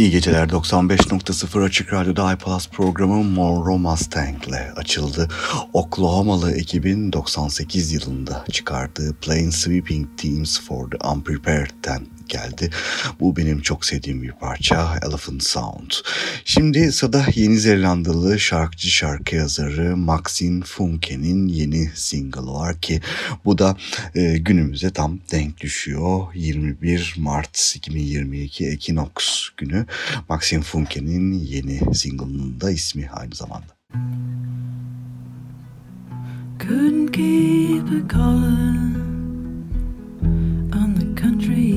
İyi geceler 95.0 Açık Radyo'da iPlus programı Monroe Mustang açıldı. Oklahoma'lı ekibin 98 yılında çıkardığı Plain Sweeping Teams for the Unprepared'den geldi. Bu benim çok sevdiğim bir parça Elephant Sound. Şimdi sırada Yeni Zelandalı şarkıcı şarkı yazarı Maxine Funke'nin yeni single var ki bu da e, günümüze tam denk düşüyor. 21 Mart 2022 Ekinox günü Maxine Funke'nin yeni single'ının da ismi aynı zamanda. Couldn't keep a calling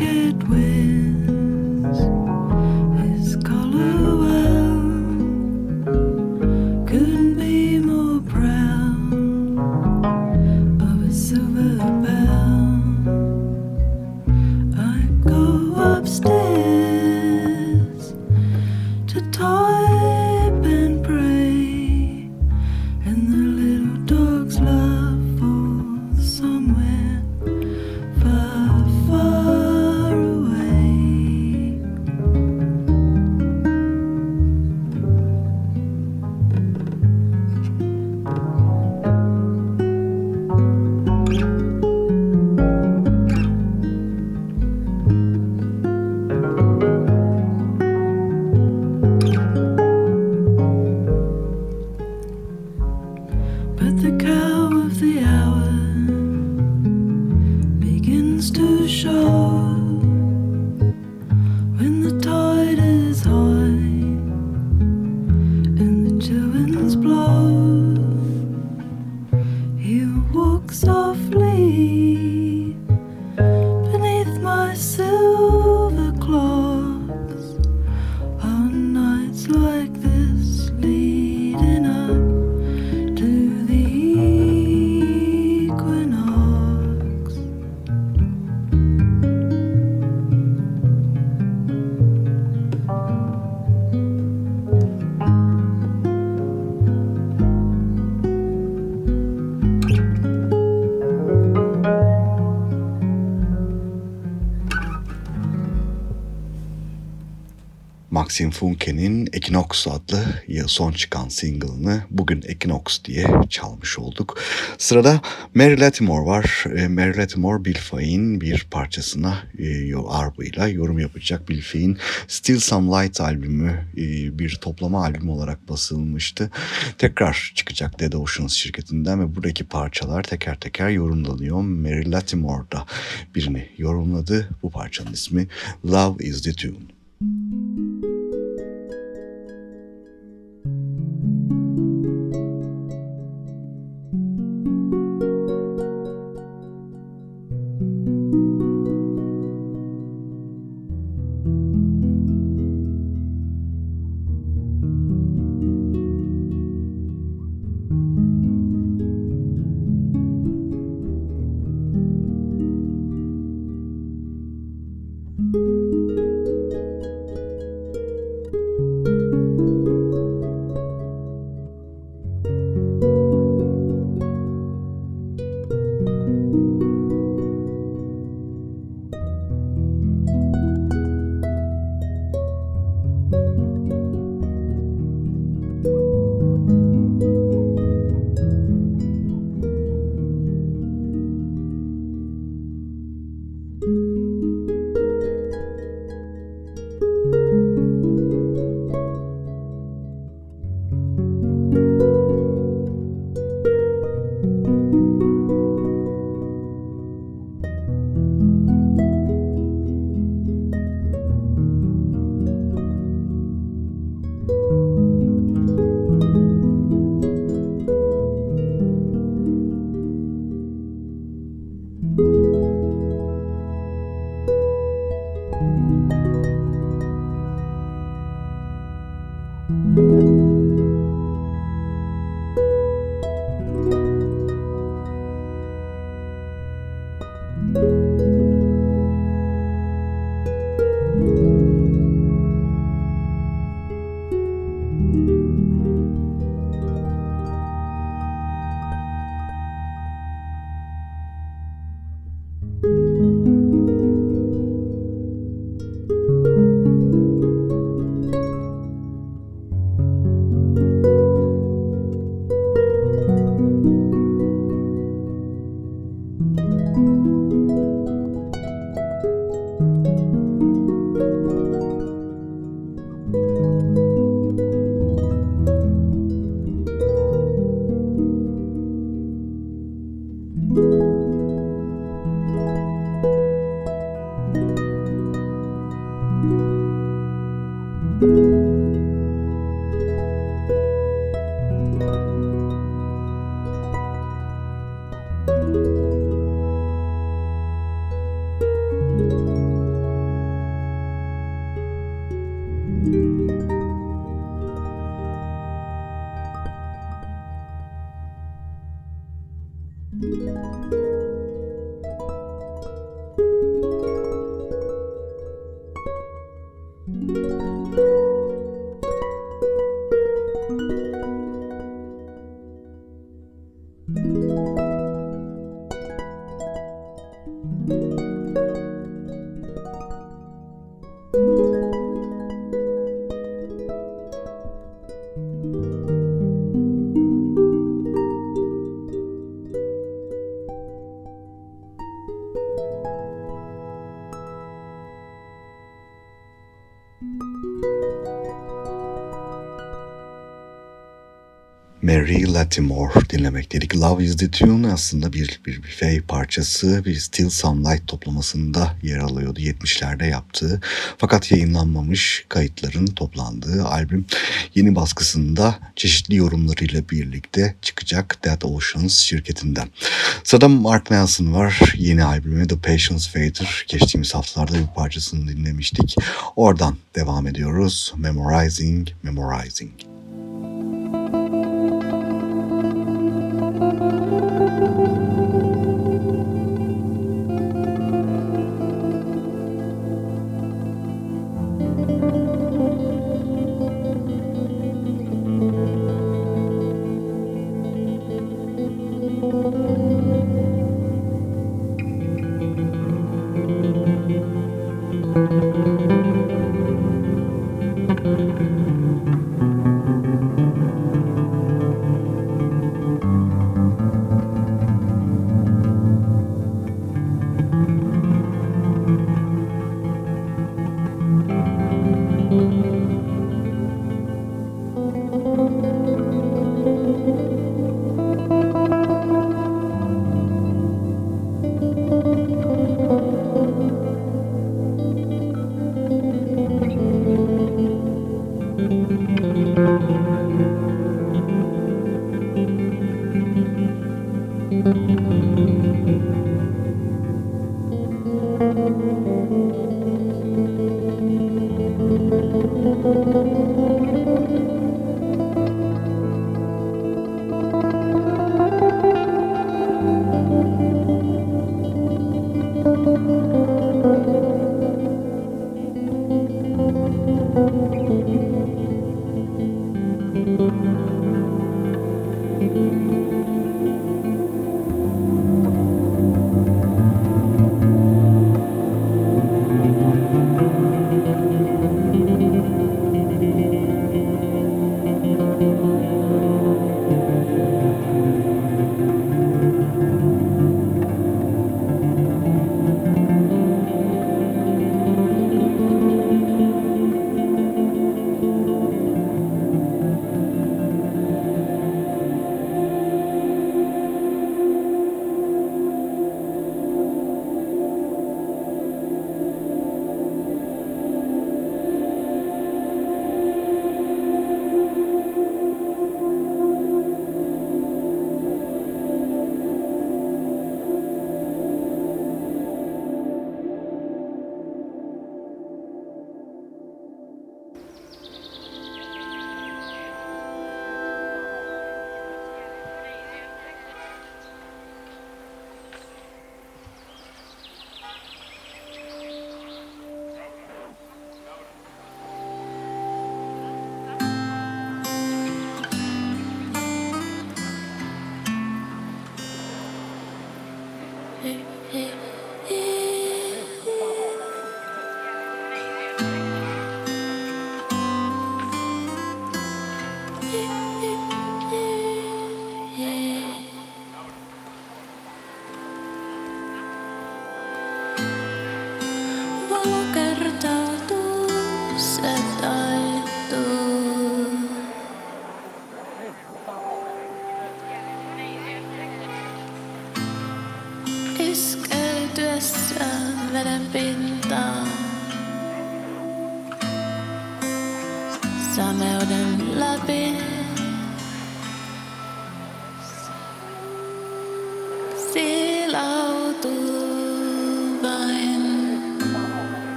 wicked way. Funke'nin Equinox adlı son çıkan single'ını bugün Equinox diye çalmış olduk. Sırada Mary Latimore var. E, Mary Latimore Bill Fay'in bir parçasına e, arbıyla yorum yapacak. Bill Fay'in Still Some Light albümü e, bir toplama albüm olarak basılmıştı. Tekrar çıkacak Dead Oceans şirketinden ve buradaki parçalar teker teker yorumlanıyor. Mary Latimore da birini yorumladı. Bu parçanın ismi Love is the Tune. Mary Latimore dinlemek dedik. Love is the Tune aslında bir, bir, Faye parçası bir Still Sunlight toplamasında yer alıyordu 70'lerde yaptığı. Fakat yayınlanmamış kayıtların toplandığı albüm yeni baskısında çeşitli yorumlarıyla birlikte çıkacak Dead Oceans şirketinden. Sırada Mark Nelson var. Yeni albümü The Patience Fader. Geçtiğimiz haftalarda bir parçasını dinlemiştik. Oradan devam ediyoruz. Memorizing, Memorizing.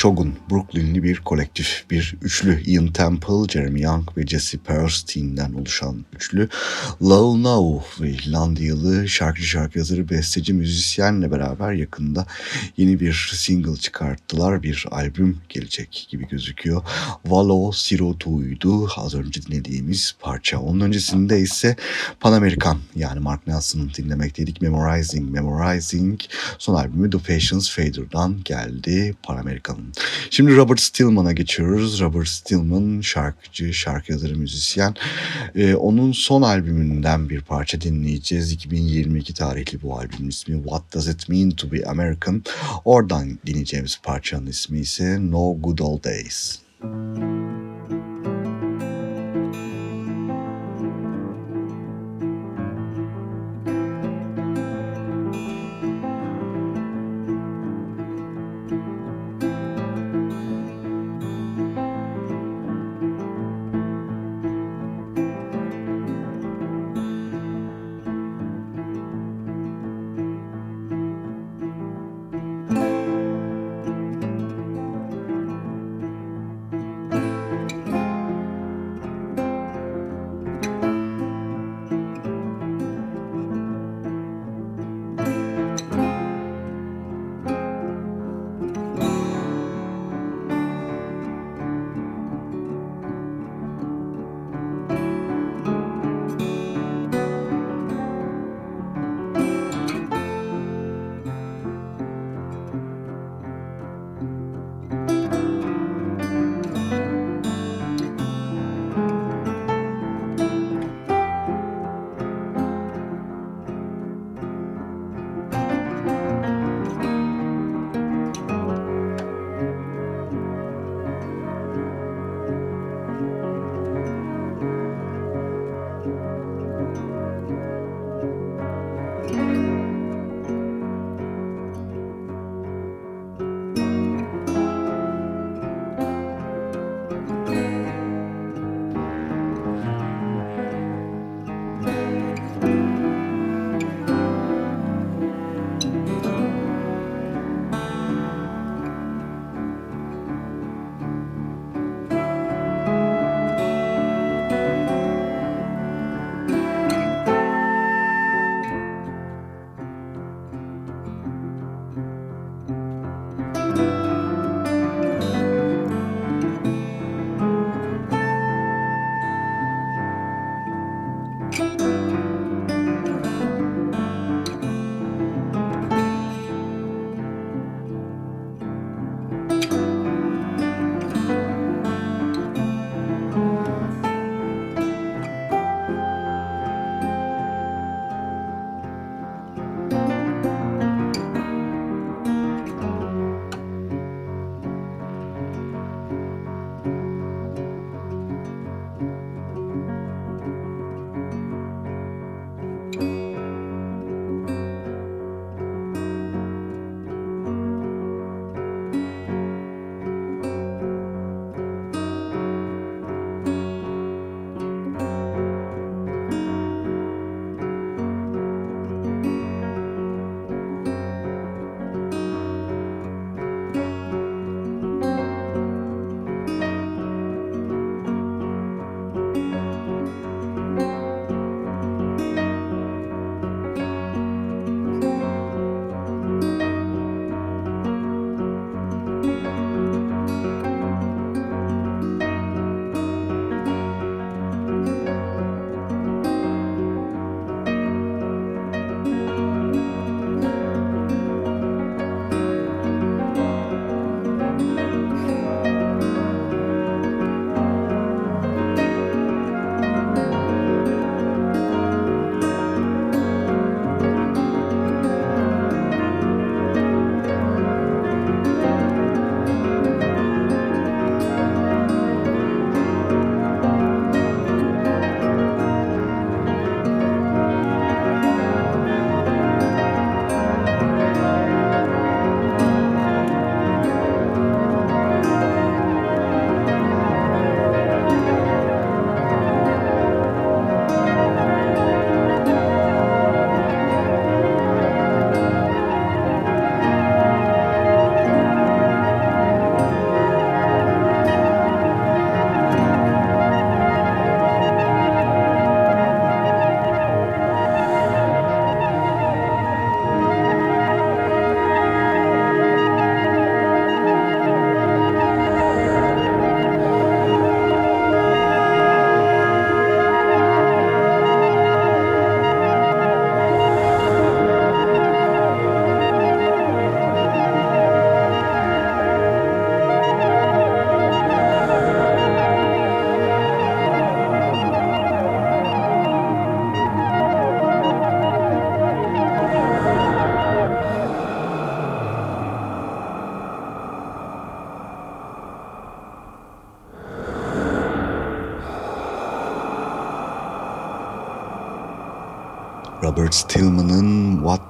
Shogun, Brooklynli bir kolektif, bir üçlü Ian Temple, Jeremy Young ve Jesse Perstein'den oluşan üçlü Love Now ve İrlandiyalı şarkıcı şarkı yazarı, besteci, müzisyenle beraber yakında yeni bir single çıkarttılar. Bir albüm gelecek gibi gözüküyor. Valo Sirotu'ydu az önce dinlediğimiz parça. Onun öncesinde ise Pan American yani Mark Nelson'ı dinlemekteydik. Memorizing, Memorizing son albümü The Patience Fader'dan geldi. Pan American'ın. Şimdi Robert Stillman'a geçiyoruz. Robert Stillman şarkıcı, şarkı yazarı, müzisyen. Ee, onun son albümünden bir parça dinleyeceğiz. 2022 tarihli bu albümün ismi What Does It Mean To Be American? Oradan dinleyeceğimiz parçanın ismi ise No Good Old Days. Robert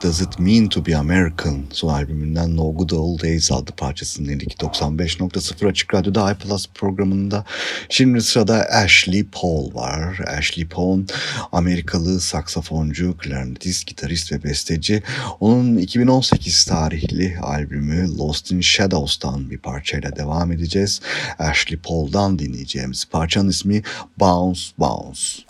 Does It Mean to Be American son albümünden No Good Old Days adlı parçasının 95.0 Açık Radyo'da iPlus programında. Şimdi sırada Ashley Paul var. Ashley Paul Amerikalı saksafoncu, klarnetist, gitarist ve besteci. Onun 2018 tarihli albümü Lost in Shadows'tan bir parçayla devam edeceğiz. Ashley Paul'dan dinleyeceğimiz parçanın ismi Bounce Bounce.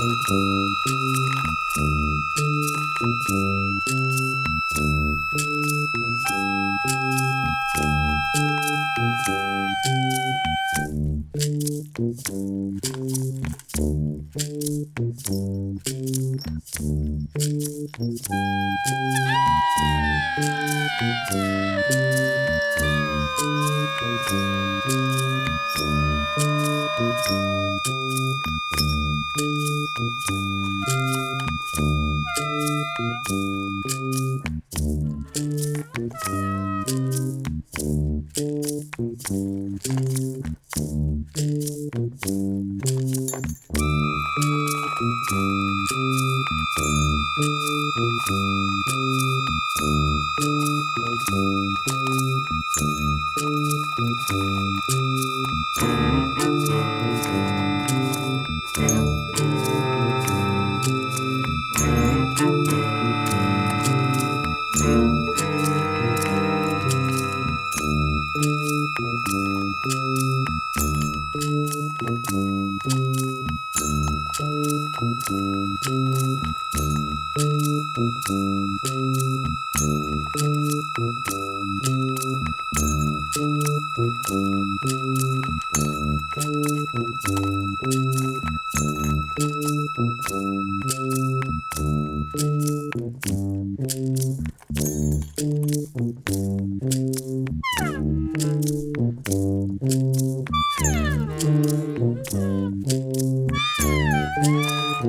Boom, boom, boom.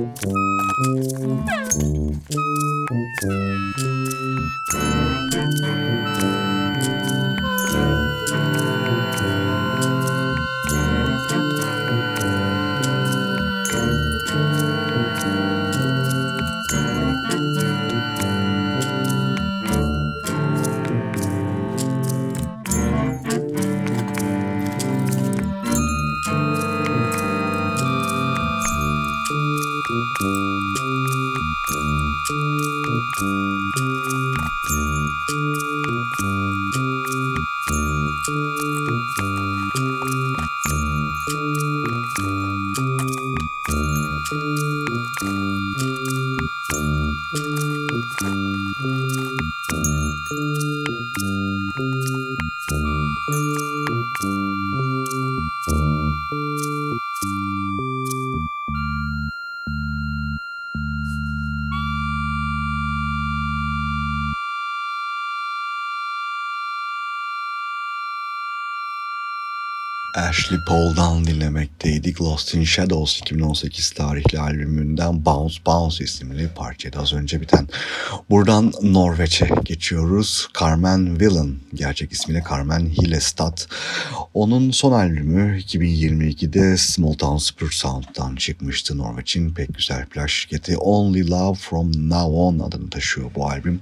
Mm-hmm. Ashley Paul'dan dinlemekteydik. Lost in Shadows 2018 tarihli albümünden Bounce Bounce isimli parçaydı az önce biten. Buradan Norveç'e geçiyoruz. Carmen Willen, gerçek ismiyle Carmen Hillestad. Onun son albümü 2022'de Small Town Super Sound'dan çıkmıştı. Norveç'in pek güzel plaj şirketi Only Love From Now On adını taşıyor bu albüm.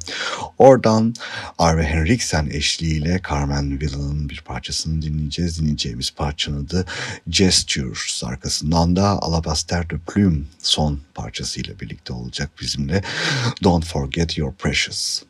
Oradan Arve Henriksen eşliğiyle Carmen Willen'ın bir parçasını dinleyeceğiz. Dinleyeceğimiz parçanın adı Gestures. Arkasından da Alabaster de Plume son parçasıyla birlikte olacak bizimle. Don't Forget Your Precious.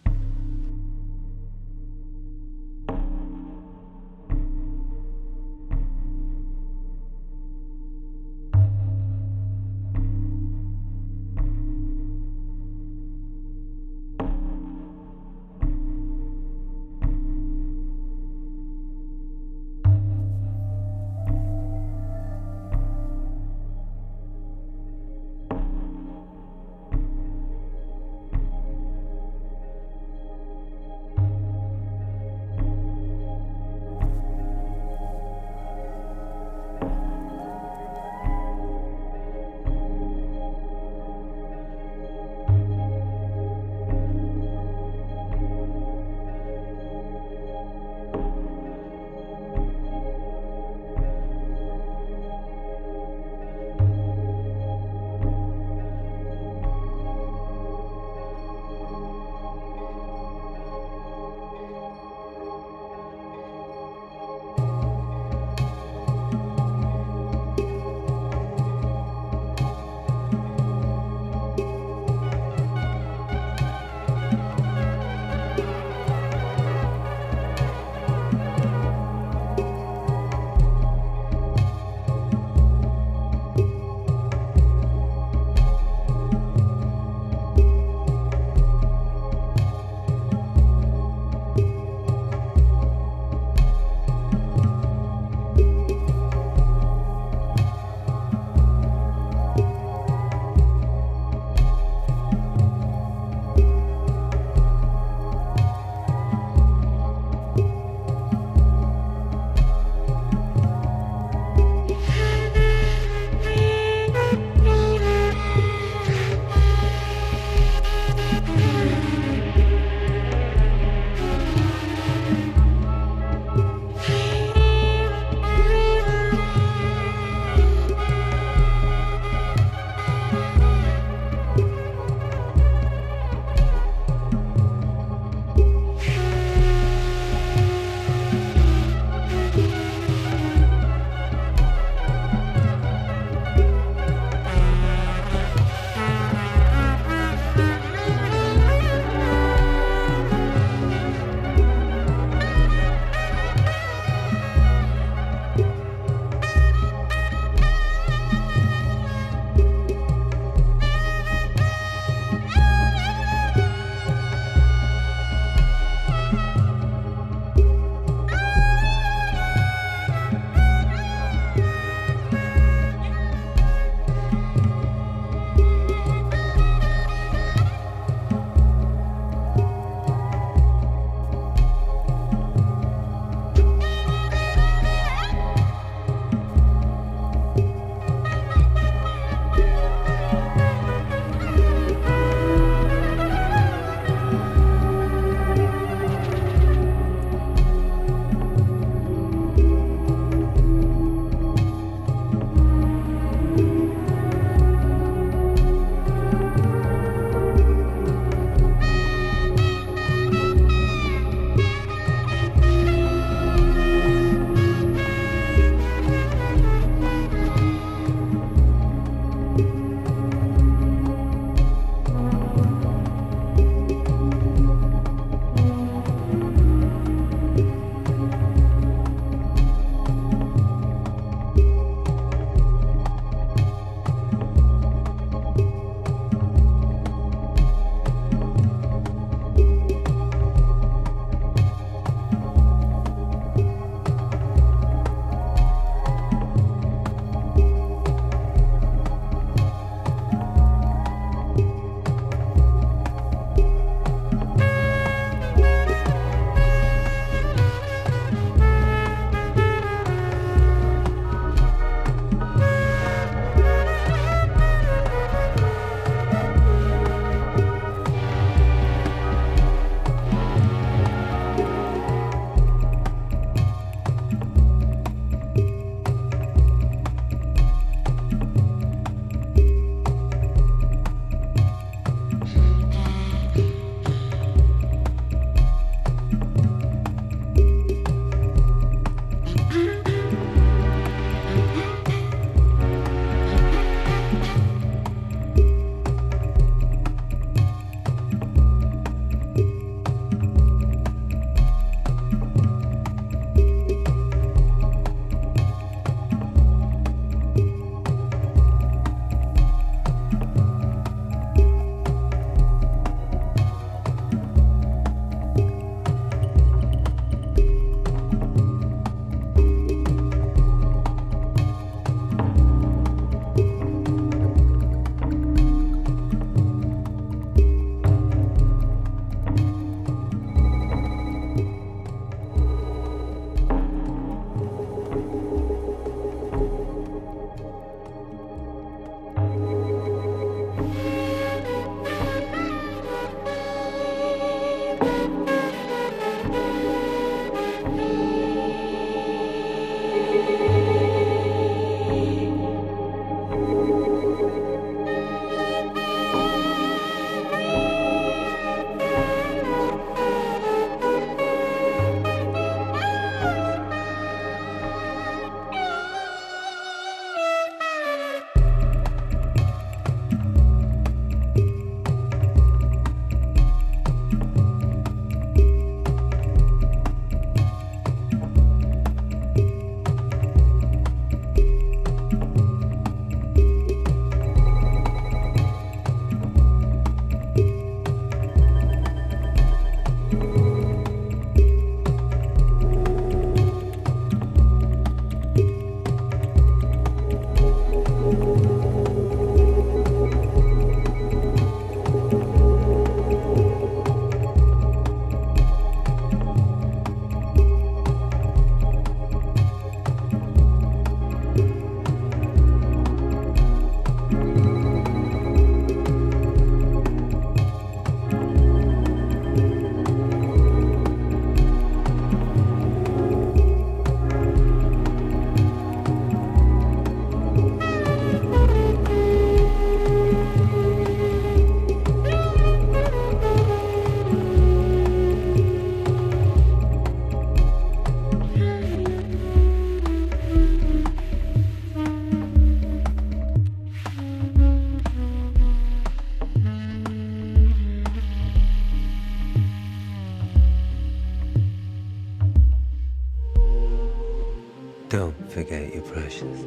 Forget you're precious.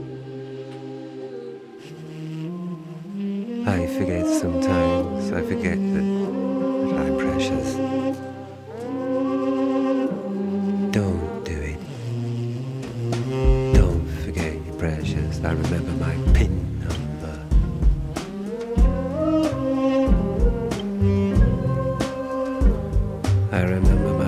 I forget sometimes, I forget that, that I'm precious. Don't do it. Don't forget you're precious. I remember my pin number. I remember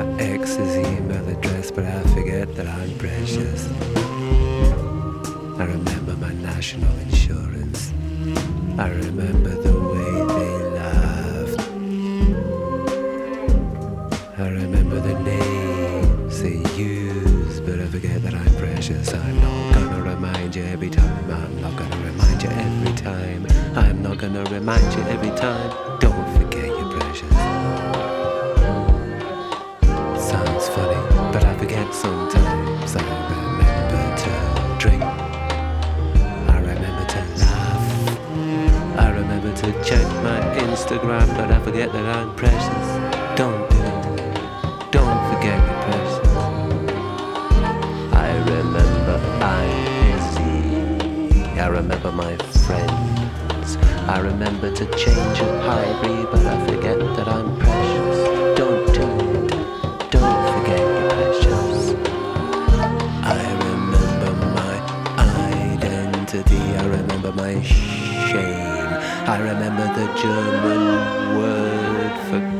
precious. I'm not gonna remind you every time. I'm not gonna remind you every time. I'm not gonna remind you every time. Don't forget you're precious. Sounds funny, but I forget sometimes. I remember to drink. I remember to laugh. I remember to check my Instagram, but I forget that I'm precious. Remember to change a hybrid, but I forget that I'm precious. Don't do it. Don't forget you're precious. I remember my identity. I remember my shame. I remember the German word for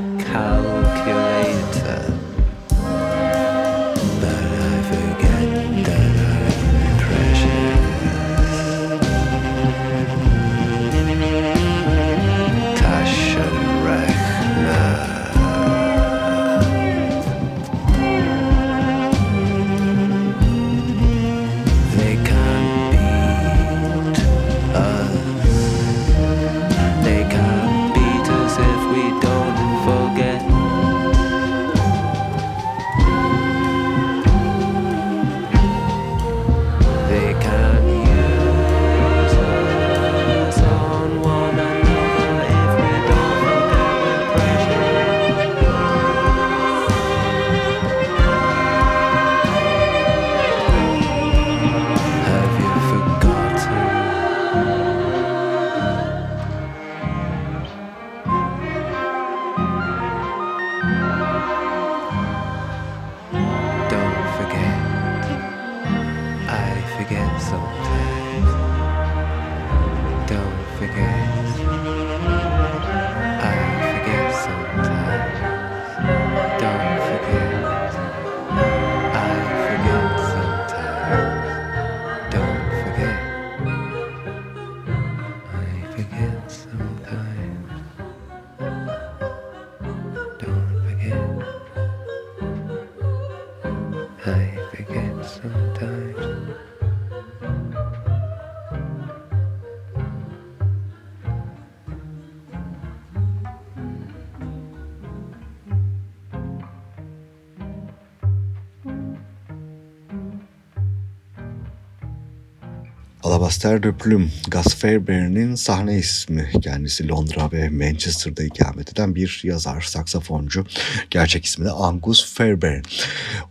Alabaster de Plume, Gus Fairbairn'in sahne ismi. Kendisi Londra ve Manchester'da ikamet eden bir yazar, saksafoncu. Gerçek ismi de Angus Fairbairn.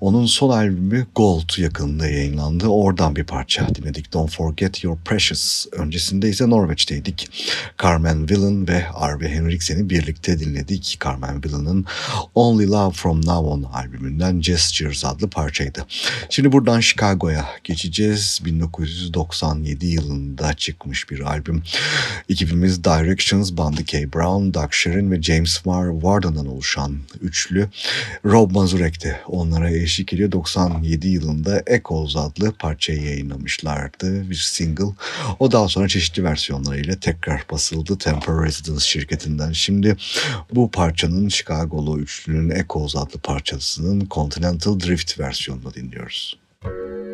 Onun sol albümü Gold yakınında yayınlandı. Oradan bir parça dinledik. Don't Forget Your Precious. Öncesinde ise Norveç'teydik. Carmen Willan ve Arve Henriksen'i birlikte dinledik. Carmen Willan'ın Only Love From Now On albümünden Gestures adlı parçaydı. Şimdi buradan Chicago'ya geçeceğiz. 1997 yılında çıkmış bir albüm. Ekibimiz Directions, Bandy K. Brown, Doug Sherin ve James Warden'dan oluşan üçlü. Rob Mazurek onlara eş 72'li 97 yılında Echoes adlı parçayı yayınlamışlardı. Bir single. O daha sonra çeşitli versiyonlarıyla tekrar basıldı Temper Residence şirketinden. Şimdi bu parçanın Chicago'lu üçlünün Echoes adlı parçasının Continental Drift versiyonunu dinliyoruz. Müzik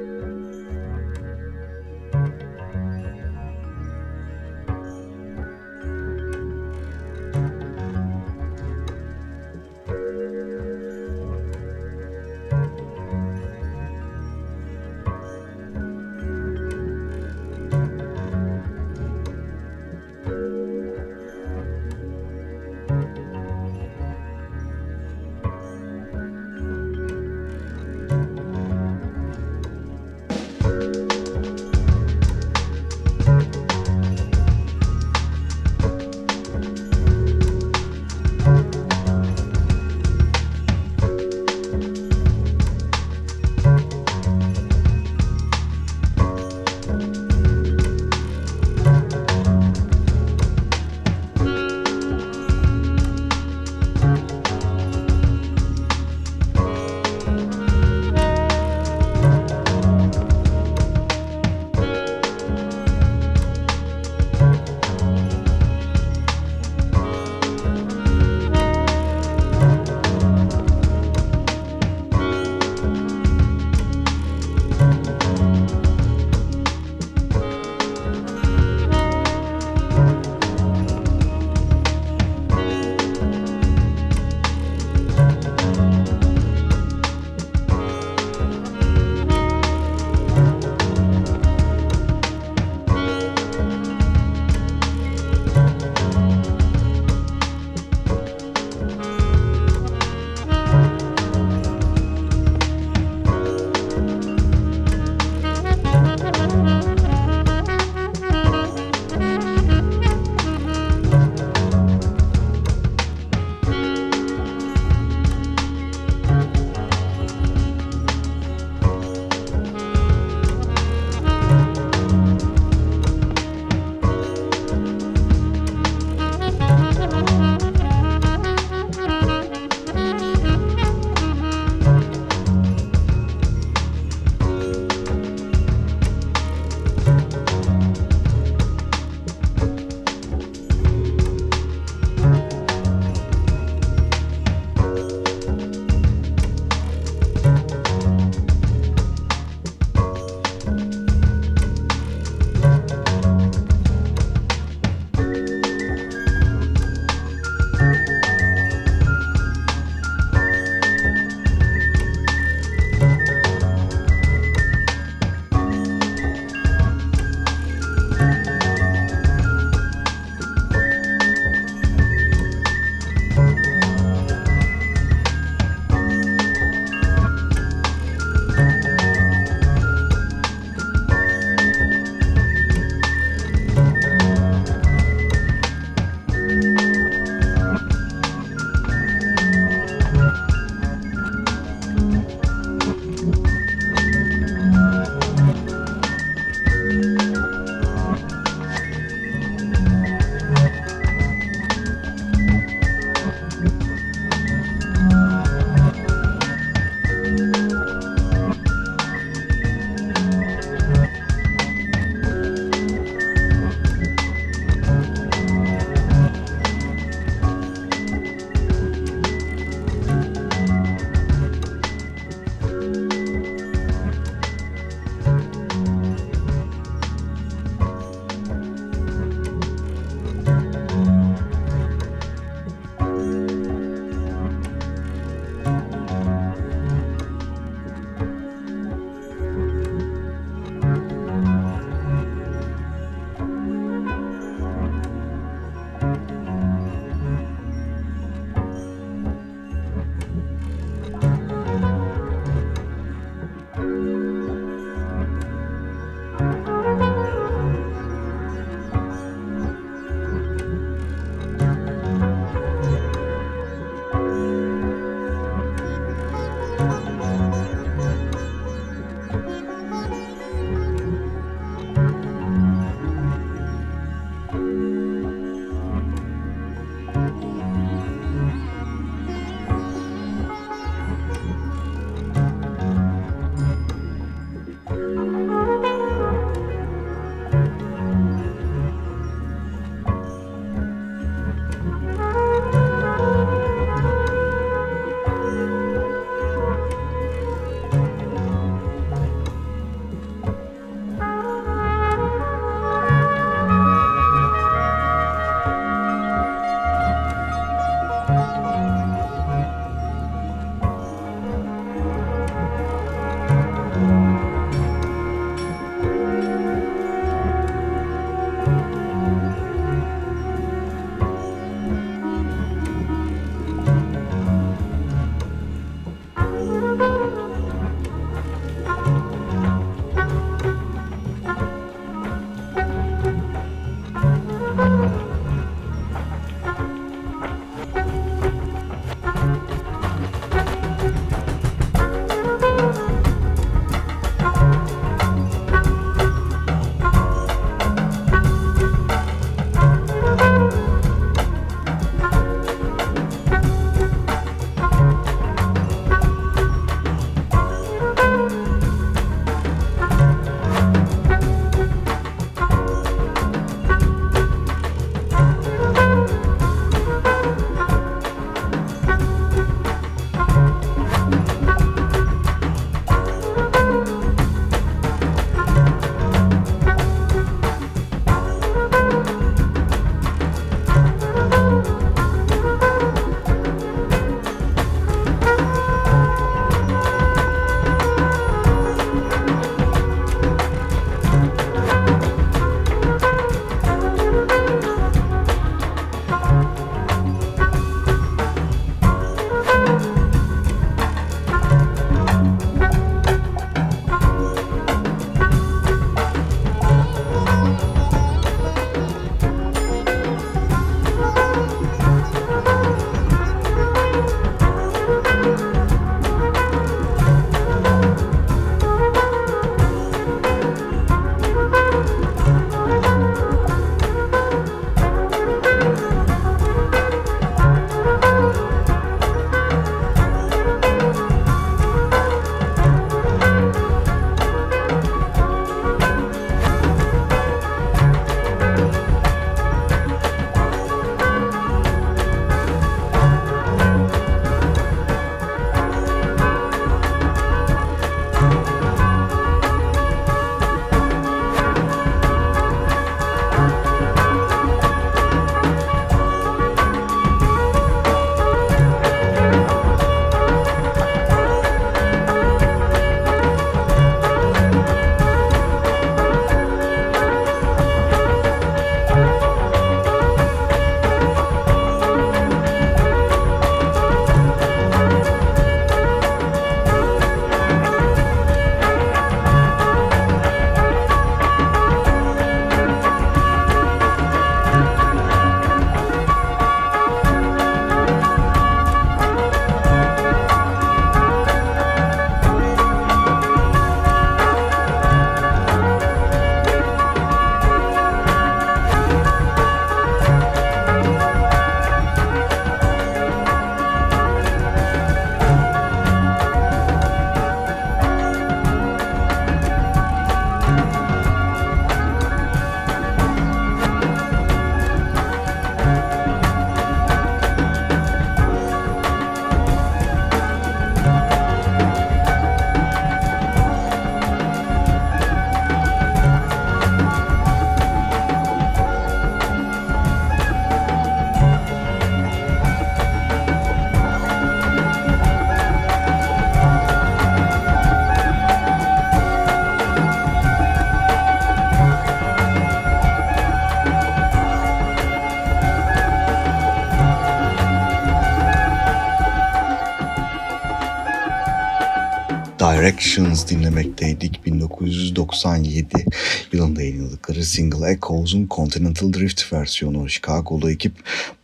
Directions dinlemekteydik. 1997 yılında yayınladıkları single Echoes'un Continental Drift versiyonu. Chicago'lu ekip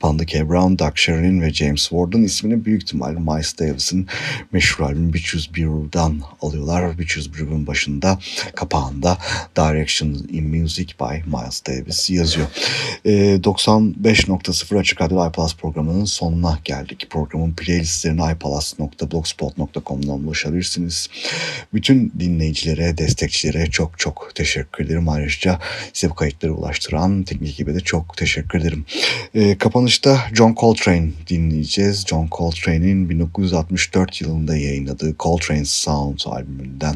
Panda K. Brown, Doug Sherin ve James Ward'un ismini büyük ihtimal Miles Davis'in meşhur albüm Bitches Brew'dan alıyorlar. Bitches Brew'un başında kapağında Directions in Music by Miles Davis yazıyor. E, 95.0 Açık Radyo iPlus programının sonuna geldik. Programın playlistlerine iPalaz.blogspot.com'dan ulaşabilirsiniz. Bütün dinleyicilere, destekçilere çok çok teşekkür ederim. Ayrıca size bu kayıtları ulaştıran teknik ekibe de çok teşekkür ederim. E, kapanışta John Coltrane dinleyeceğiz. John Coltrane'in 1964 yılında yayınladığı Coltrane Sound albümünden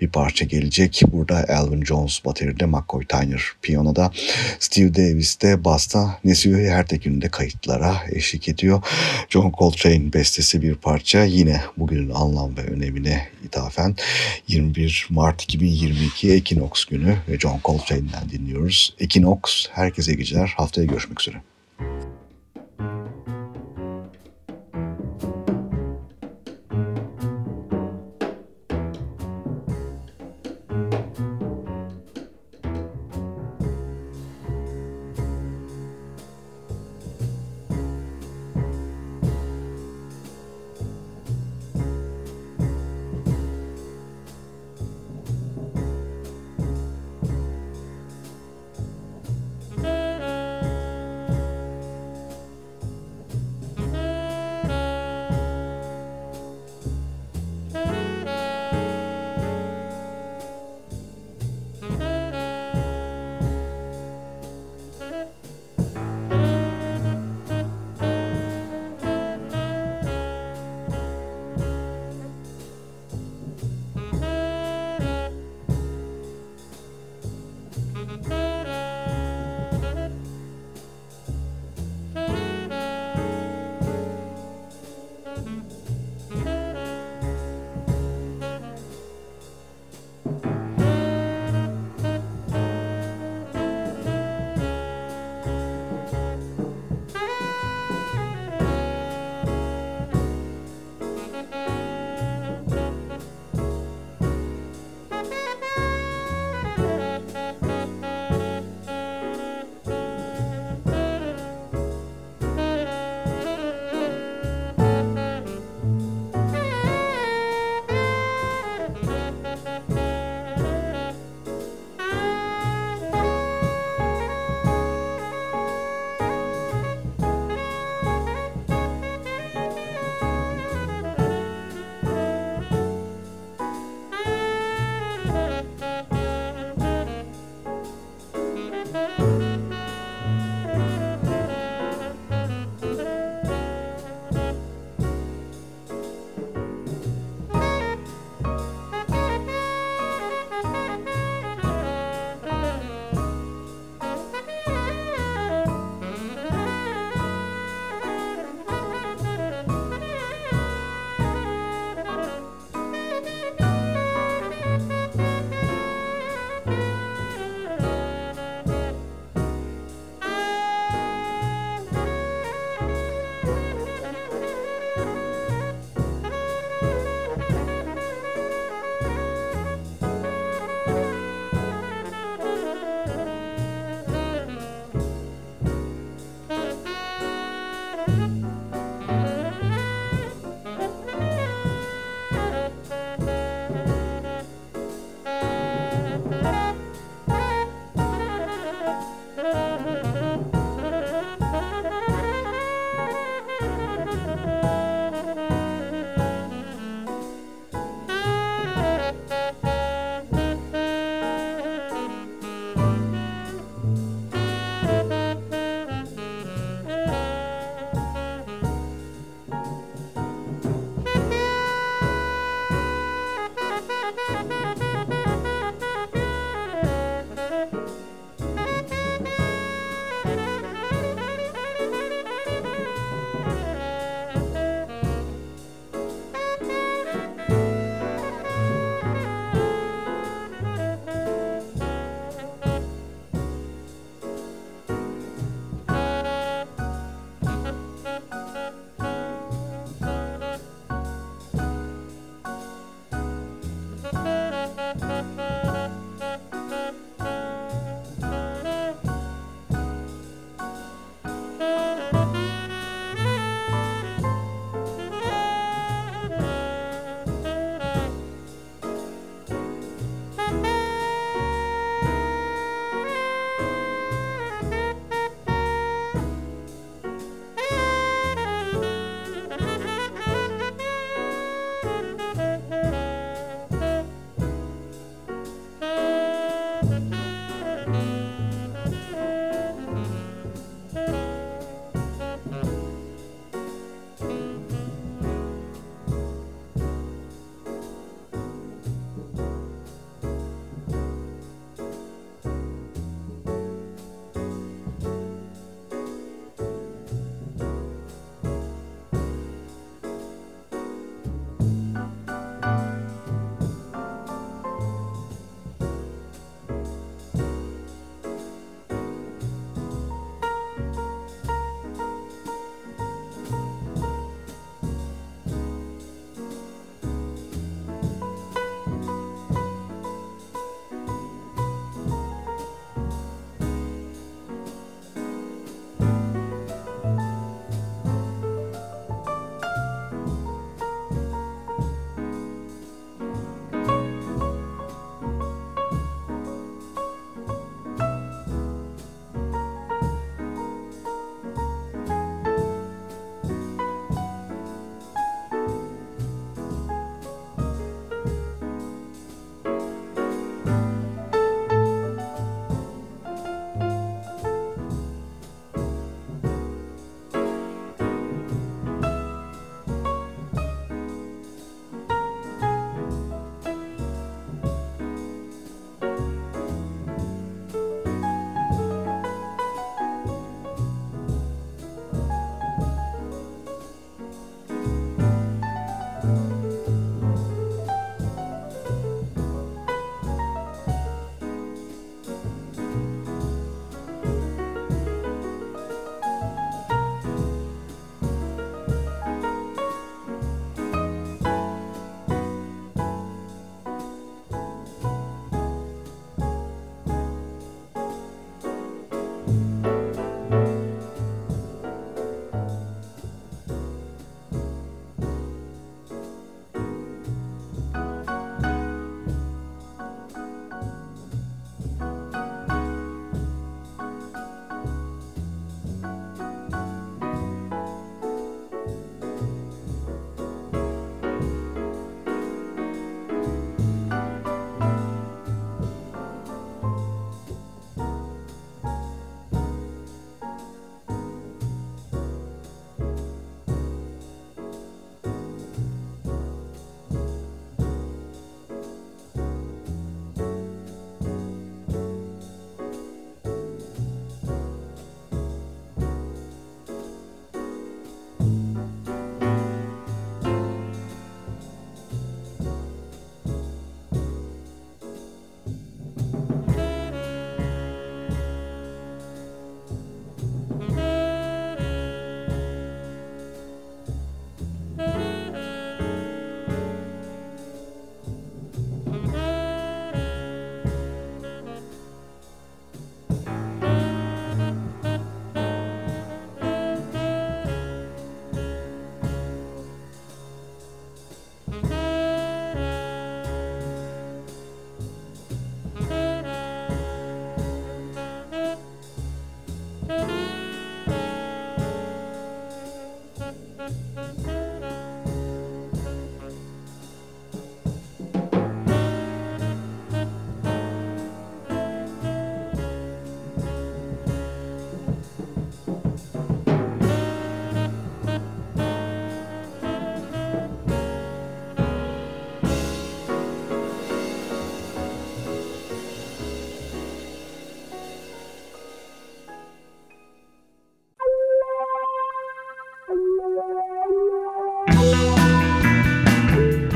bir parça gelecek. Burada Elvin Jones bateride, McCoy Tyner piyanoda, Steve Davis de basta, Nesio Ertekin de kayıtlara eşlik ediyor. John Coltrane bestesi bir parça yine bugünün anlam ve önemine ithafen 21 Mart 2022 Equinox günü ve John Coltrane'den dinliyoruz. Equinox herkese geceler haftaya görüşmek üzere.